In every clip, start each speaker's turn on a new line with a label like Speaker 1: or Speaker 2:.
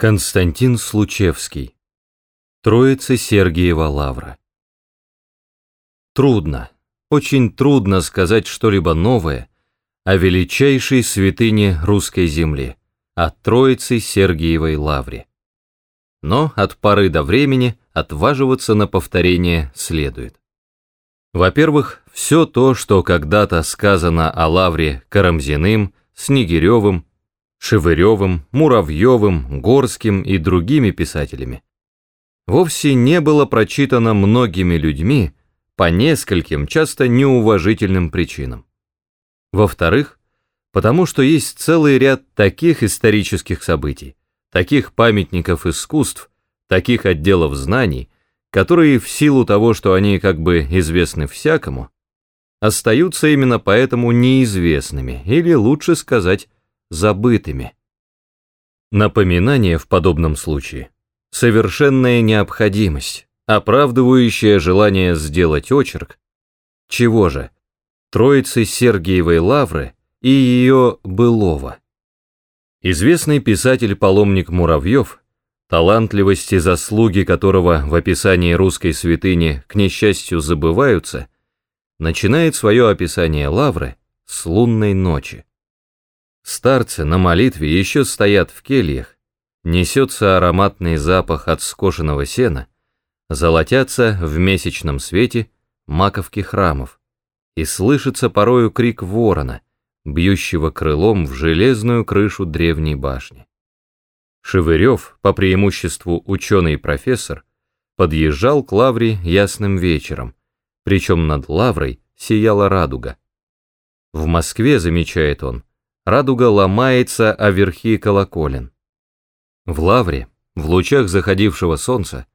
Speaker 1: Константин Случевский. Троица Сергиева Лавра. Трудно, очень трудно сказать что-либо новое о величайшей святыне русской земли, о Троице Сергиевой Лавре. Но от поры до времени отваживаться на повторение следует. Во-первых, все то, что когда-то сказано о Лавре Карамзиным, Снегиревым, Шевыревым, Муравьевым, Горским и другими писателями, вовсе не было прочитано многими людьми по нескольким, часто неуважительным причинам. Во-вторых, потому что есть целый ряд таких исторических событий, таких памятников искусств, таких отделов знаний, которые в силу того, что они как бы известны всякому, остаются именно поэтому неизвестными, или лучше сказать, забытыми. Напоминание в подобном случае – совершенная необходимость, оправдывающая желание сделать очерк, чего же, Троицы Сергиевой Лавры и ее былого. Известный писатель-паломник Муравьев, талантливость и заслуги которого в описании русской святыни, к несчастью, забываются, начинает свое описание Лавры с лунной ночи. Старцы на молитве еще стоят в кельях, несется ароматный запах от скошенного сена, золотятся в месячном свете маковки храмов, и слышится порою крик ворона, бьющего крылом в железную крышу древней башни. Шевырев, по преимуществу ученый профессор, подъезжал к лавре ясным вечером, причем над лаврой сияла радуга. В Москве, замечает он, радуга ломается о верхи колоколен. В лавре, в лучах заходившего солнца,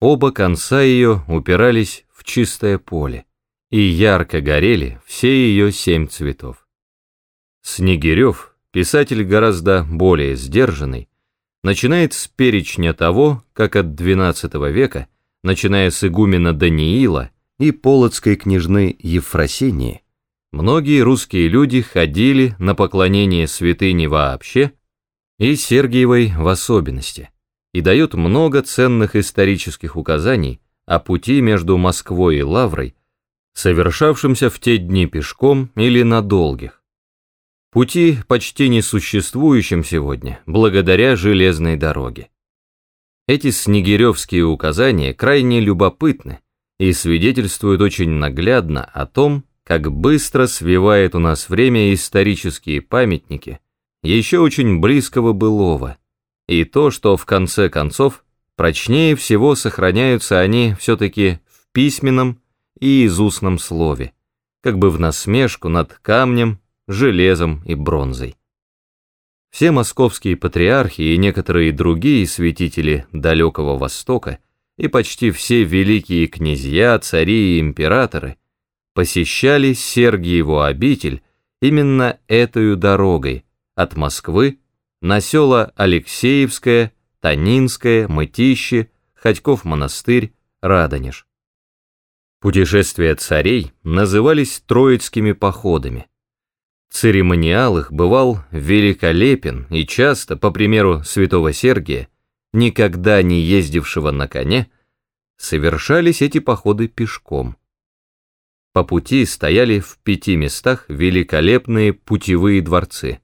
Speaker 1: оба конца ее упирались в чистое поле, и ярко горели все ее семь цветов. Снегирев, писатель гораздо более сдержанный, начинает с перечня того, как от XII века, начиная с игумена Даниила и полоцкой княжны Ефросинии, Многие русские люди ходили на поклонение святыне вообще и Сергиевой в особенности, и дают много ценных исторических указаний о пути между Москвой и Лаврой, совершавшемся в те дни пешком или на долгих. Пути почти несуществующим сегодня, благодаря железной дороге. Эти снегиревские указания крайне любопытны и свидетельствуют очень наглядно о том, как быстро свивает у нас время исторические памятники, еще очень близкого былого, и то, что в конце концов прочнее всего сохраняются они все-таки в письменном и из устном слове, как бы в насмешку над камнем, железом и бронзой. Все московские патриархи и некоторые другие святители далекого Востока и почти все великие князья, цари и императоры посещали Сергиеву обитель именно этой дорогой от Москвы на села Алексеевское, Танинское, Мытище, Ходьков монастырь, Радонеж. Путешествия царей назывались Троицкими походами. Церемониал их бывал великолепен и часто, по примеру святого Сергия, никогда не ездившего на коне, совершались эти походы пешком. По пути стояли в пяти местах великолепные путевые дворцы.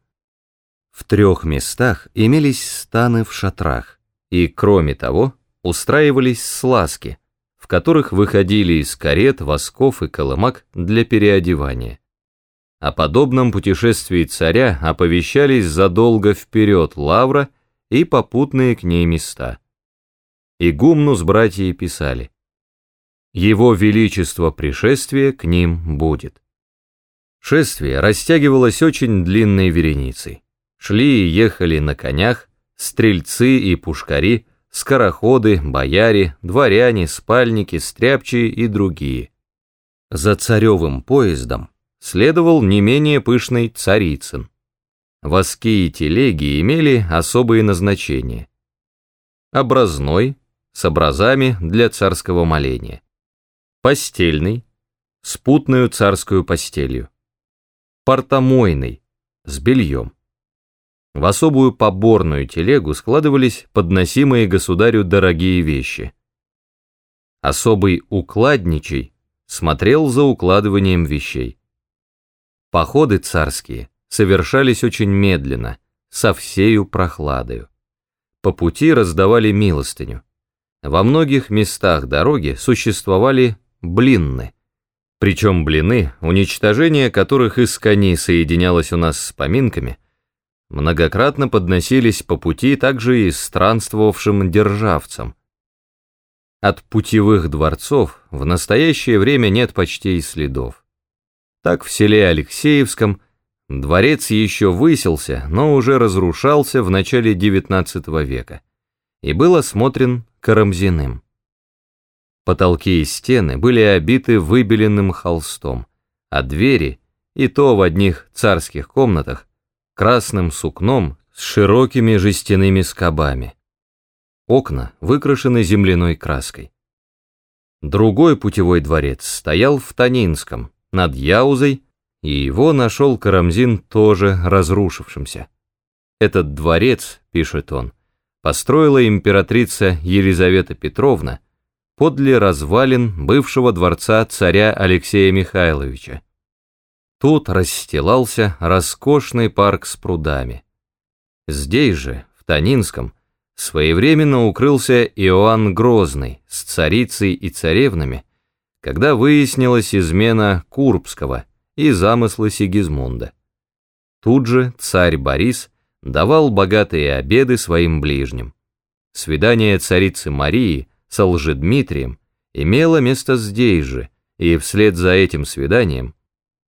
Speaker 1: В трех местах имелись станы в шатрах, и, кроме того, устраивались сласки, в которых выходили из карет, восков и колымак для переодевания. О подобном путешествии царя оповещались задолго вперед Лавра и попутные к ней места. Игумну с братьями писали его величество пришествие к ним будет. Шествие растягивалось очень длинной вереницей. Шли и ехали на конях стрельцы и пушкари, скороходы, бояре, дворяне, спальники, стряпчие и другие. За царевым поездом следовал не менее пышный царицын. Воски и телеги имели особые назначения. Образной, с образами для царского моления постельный, с путную царскую постелью, портомойный, с бельем, В особую поборную телегу складывались подносимые государю дорогие вещи. Особый укладничий смотрел за укладыванием вещей. Походы царские совершались очень медленно, со всею прохладою. По пути раздавали милостыню. Во многих местах дороги существовали блинны. Причем блины, уничтожение которых из коней соединялось у нас с поминками, многократно подносились по пути также и странствовавшим державцам. От путевых дворцов в настоящее время нет почти и следов. Так в селе Алексеевском дворец еще высился, но уже разрушался в начале XIX века и был осмотрен Карамзиным. Потолки и стены были обиты выбеленным холстом, а двери, и то в одних царских комнатах, красным сукном с широкими жестяными скобами. Окна выкрашены земляной краской. Другой путевой дворец стоял в Танинском, над Яузой, и его нашел Карамзин тоже разрушившимся. Этот дворец, пишет он, построила императрица Елизавета Петровна подле развалин бывшего дворца царя Алексея Михайловича. Тут расстилался роскошный парк с прудами. Здесь же, в Танинском, своевременно укрылся Иоанн Грозный с царицей и царевнами, когда выяснилась измена Курбского и замыслы Сигизмунда. Тут же царь Борис давал богатые обеды своим ближним. Свидание царицы Марии с Лжедмитрием имело место здесь же, и вслед за этим свиданием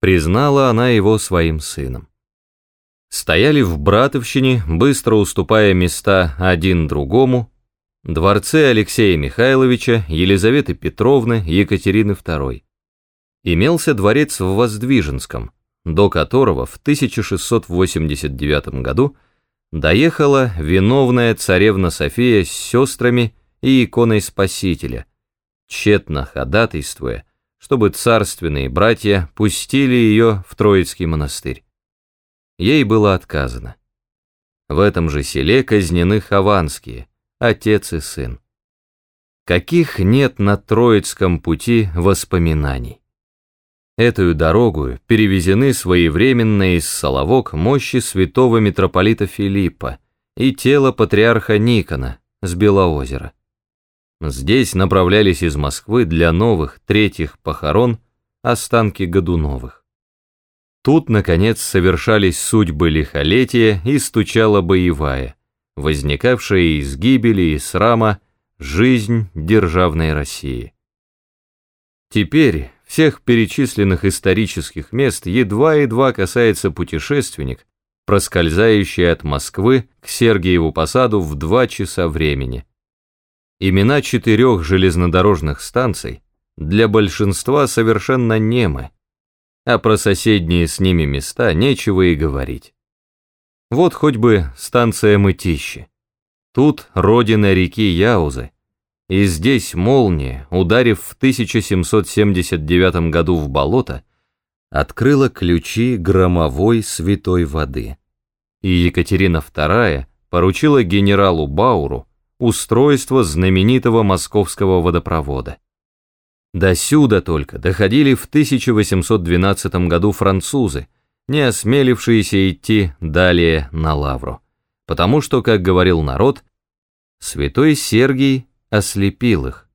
Speaker 1: признала она его своим сыном. Стояли в Братовщине, быстро уступая места один другому, дворцы Алексея Михайловича, Елизаветы Петровны, Екатерины II. Имелся дворец в Воздвиженском, до которого в 1689 году доехала виновная царевна София с сестрами и иконой Спасителя, тщетно ходатайствуя, чтобы царственные братья пустили ее в Троицкий монастырь. Ей было отказано. В этом же селе казнены Хованские, отец и сын. Каких нет на Троицком пути воспоминаний. Эту дорогу перевезены своевременно из Соловок мощи святого митрополита Филиппа и тело патриарха Никона с Белоозера. Здесь направлялись из Москвы для новых, третьих похорон останки Годуновых. Тут, наконец, совершались судьбы лихолетия и стучала боевая, возникавшая из гибели и срама жизнь державной России. Теперь всех перечисленных исторических мест едва-едва касается путешественник, проскользающий от Москвы к Сергиеву посаду в два часа времени. Имена четырех железнодорожных станций для большинства совершенно немы, а про соседние с ними места нечего и говорить. Вот хоть бы станция Мытищи. Тут родина реки Яузы, и здесь молния, ударив в 1779 году в болото, открыла ключи громовой святой воды. И Екатерина II поручила генералу Бауру устройство знаменитого московского водопровода. До сюда только доходили в 1812 году французы, не осмелившиеся идти далее на Лавру, потому что, как говорил народ, святой Сергий ослепил их.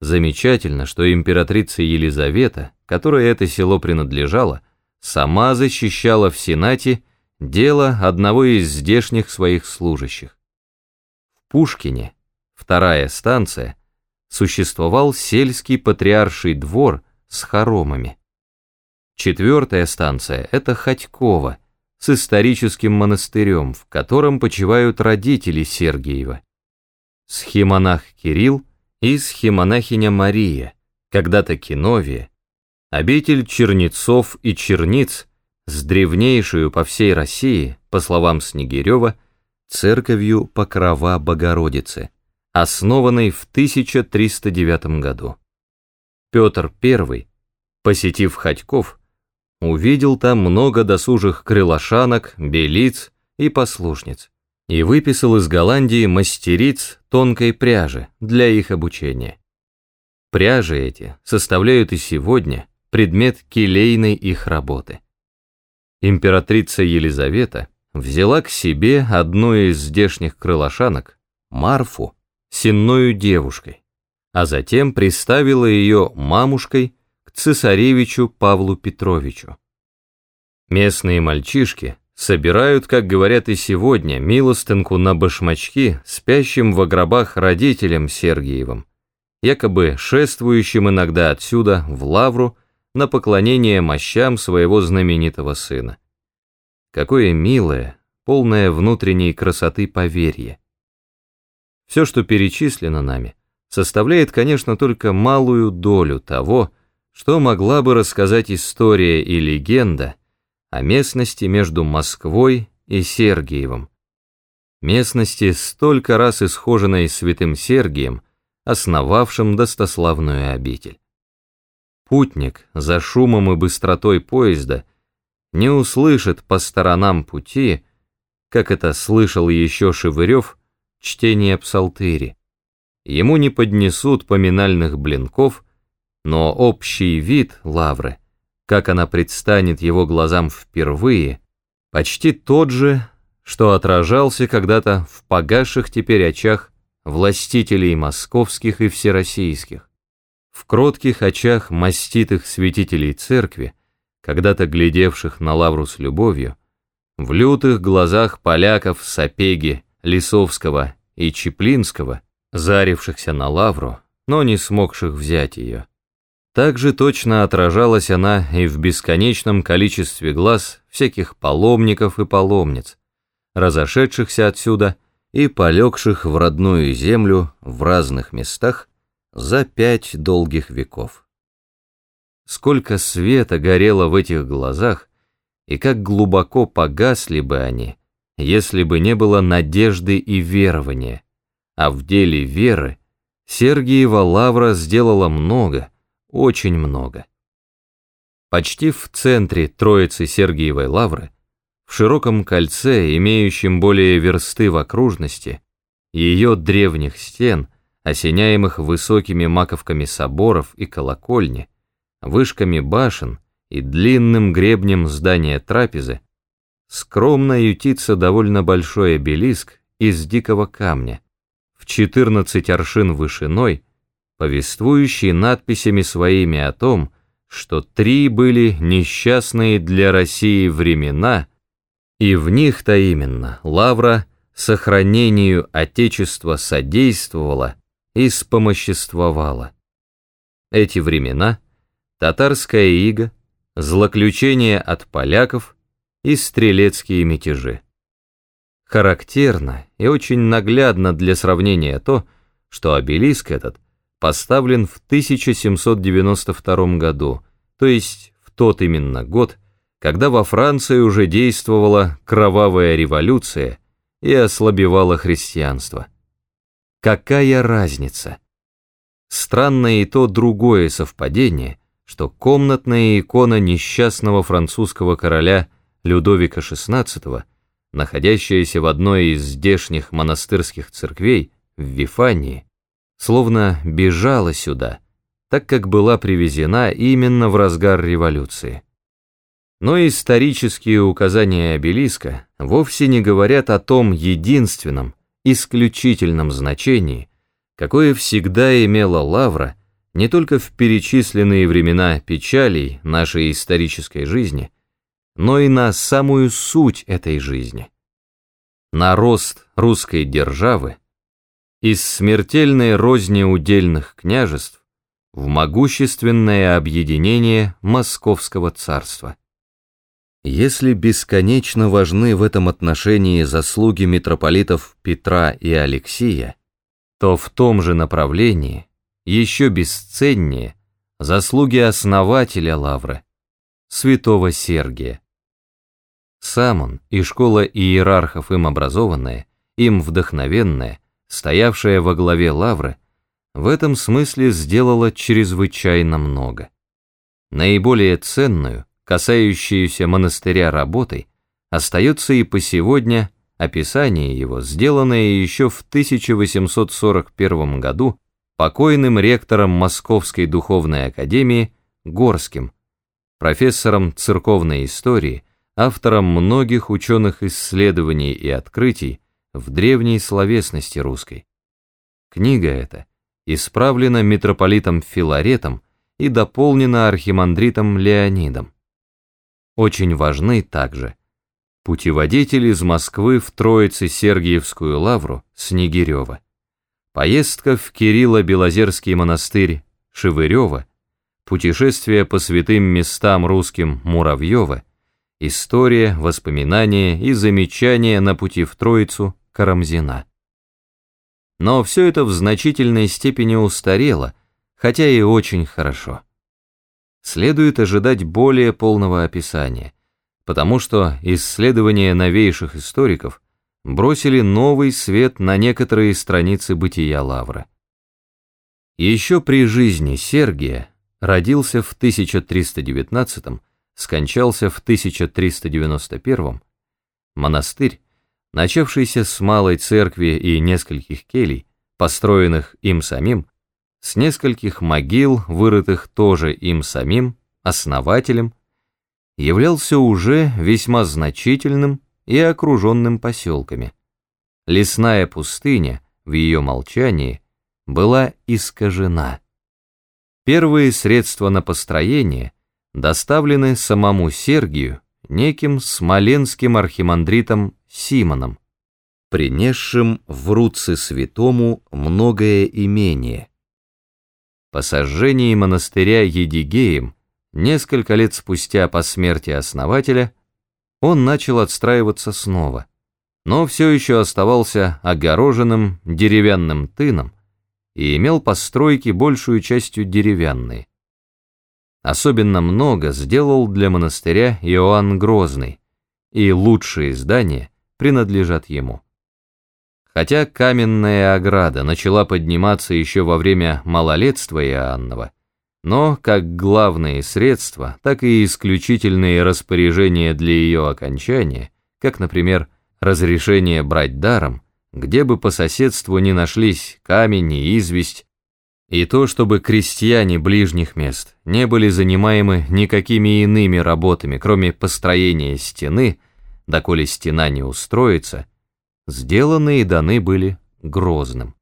Speaker 1: Замечательно, что императрица Елизавета, которой это село принадлежало, сама защищала в Сенате дело одного из здешних своих служащих. Пушкине, вторая станция, существовал сельский патриарший двор с хоромами. Четвертая станция – это Ходьково, с историческим монастырем, в котором почивают родители Сергиева схимонах Кирилл и схимонахиня Мария, когда-то Киновия, обитель чернецов и черниц с древнейшую по всей России, по словам Снегирева, церковью Покрова Богородицы, основанной в 1309 году. Петр I, посетив Ходьков, увидел там много досужих крылошанок, белиц и послушниц, и выписал из Голландии мастериц тонкой пряжи для их обучения. Пряжи эти составляют и сегодня предмет келейной их работы. Императрица Елизавета взяла к себе одну из здешних крылошанок, Марфу, сенною девушкой, а затем приставила ее мамушкой к цесаревичу Павлу Петровичу. Местные мальчишки собирают, как говорят и сегодня, милостынку на башмачки спящим в гробах родителям Сергиевым, якобы шествующим иногда отсюда в Лавру на поклонение мощам своего знаменитого сына. Какое милое, полное внутренней красоты поверье. Все, что перечислено нами, составляет, конечно, только малую долю того, что могла бы рассказать история и легенда о местности между Москвой и Сергиевым. Местности, столько раз исхоженной святым Сергием, основавшим достославную обитель. Путник за шумом и быстротой поезда не услышит по сторонам пути, как это слышал еще Шевырев, чтение псалтыри. Ему не поднесут поминальных блинков, но общий вид лавры, как она предстанет его глазам впервые, почти тот же, что отражался когда-то в погасших теперь очах властителей московских и всероссийских, в кротких очах маститых святителей церкви, когда-то глядевших на лавру с любовью, в лютых глазах поляков Сапеги, Лисовского и Чеплинского, зарившихся на лавру, но не смогших взять ее. Также точно отражалась она и в бесконечном количестве глаз всяких паломников и паломниц, разошедшихся отсюда и полегших в родную землю в разных местах за пять долгих веков. Сколько света горело в этих глазах, и как глубоко погасли бы они, если бы не было надежды и верования, а в деле веры Сергиева Лавра сделала много, очень много. Почти в центре Троицы Сергиевой Лавры в широком кольце, имеющем более версты в окружности, ее древних стен, осеняемых высокими маковками соборов и колокольни, вышками башен и длинным гребнем здания трапезы, скромно ютится довольно большой обелиск из дикого камня, в 14 аршин вышиной, повествующий надписями своими о том, что три были несчастные для России времена – и в них-то именно Лавра сохранению Отечества содействовала и спомоществовала. Эти времена — татарская ига, злоключение от поляков и стрелецкие мятежи. Характерно и очень наглядно для сравнения то, что обелиск этот поставлен в 1792 году, то есть в тот именно год, когда во Франции уже действовала кровавая революция и ослабевало христианство. Какая разница? Странное и то другое совпадение, что комнатная икона несчастного французского короля Людовика XVI, находящаяся в одной из здешних монастырских церквей в Вифании, словно бежала сюда, так как была привезена именно в разгар революции. Но исторические указания обелиска вовсе не говорят о том единственном, исключительном значении, какое всегда имела лавра не только в перечисленные времена печалей нашей исторической жизни, но и на самую суть этой жизни. На рост русской державы из смертельной розни удельных княжеств в могущественное объединение Московского царства. Если бесконечно важны в этом отношении заслуги митрополитов Петра и Алексия, то в том же направлении еще бесценнее заслуги основателя Лавры, святого Сергия. Сам он и школа иерархов им образованная, им вдохновенная, стоявшая во главе Лавры, в этом смысле сделала чрезвычайно много. Наиболее ценную – касающиеся монастыря работой, остается и по сегодня описание его, сделанное еще в 1841 году покойным ректором Московской духовной академии Горским, профессором церковной истории, автором многих ученых исследований и открытий в древней словесности русской. Книга эта исправлена митрополитом Филаретом и дополнена архимандритом Леонидом. Очень важны также путеводитель из Москвы в Троице-Сергиевскую лавру Снегирева, поездка в Кирилло-Белозерский монастырь Шевырева, путешествие по святым местам русским Муравьева, история, воспоминания и замечания на пути в Троицу Карамзина. Но все это в значительной степени устарело, хотя и очень хорошо. Следует ожидать более полного описания, потому что исследования новейших историков бросили новый свет на некоторые страницы бытия Лавра. Еще при жизни Сергия родился в 1319 скончался в 1391 монастырь, начавшийся с малой церкви и нескольких келей, построенных им самим, с нескольких могил, вырытых тоже им самим, основателем, являлся уже весьма значительным и окруженным поселками. Лесная пустыня в ее молчании была искажена. Первые средства на построение доставлены самому Сергию неким смоленским архимандритом Симоном, принесшим в Руце святому многое имение. По сожжении монастыря Едигеем, несколько лет спустя по смерти основателя, он начал отстраиваться снова, но все еще оставался огороженным деревянным тыном и имел постройки большую частью деревянные. Особенно много сделал для монастыря Иоанн Грозный, и лучшие здания принадлежат ему. Хотя каменная ограда начала подниматься еще во время малолетства Иоаннова, но как главные средства, так и исключительные распоряжения для ее окончания, как, например, разрешение брать даром, где бы по соседству не нашлись камень и известь, и то, чтобы крестьяне ближних мест не были занимаемы никакими иными работами, кроме построения стены, доколе стена не устроится, сделаны и даны были Грозным.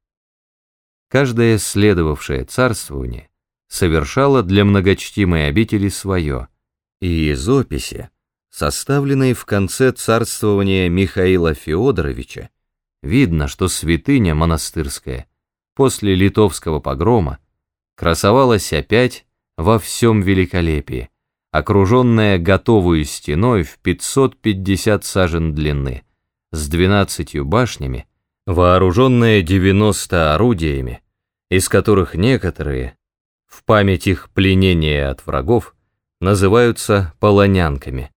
Speaker 1: Каждое следовавшее царствование совершало для многочтимой обители свое, и из описи, составленной в конце царствования Михаила Феодоровича, видно, что святыня монастырская после литовского погрома красовалась опять во всем великолепии, окруженная готовую стеной в 550 сажен длины, с 12 башнями, вооруженная 90 орудиями, из которых некоторые, в память их пленения от врагов, называются полонянками.